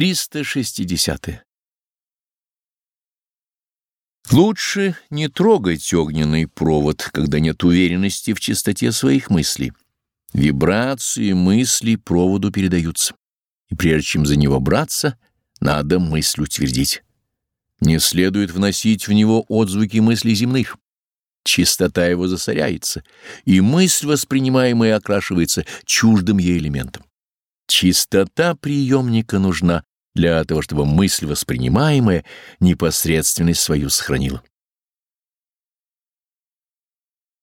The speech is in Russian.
360. -е. Лучше не трогать огненный провод, когда нет уверенности в чистоте своих мыслей. Вибрации мыслей проводу передаются, и прежде чем за него браться, надо мысль утвердить. Не следует вносить в него отзвуки мыслей земных. Чистота его засоряется, и мысль, воспринимаемая, окрашивается чуждым ей элементом. Чистота приемника нужна для того, чтобы мысль воспринимаемая непосредственность свою сохранила.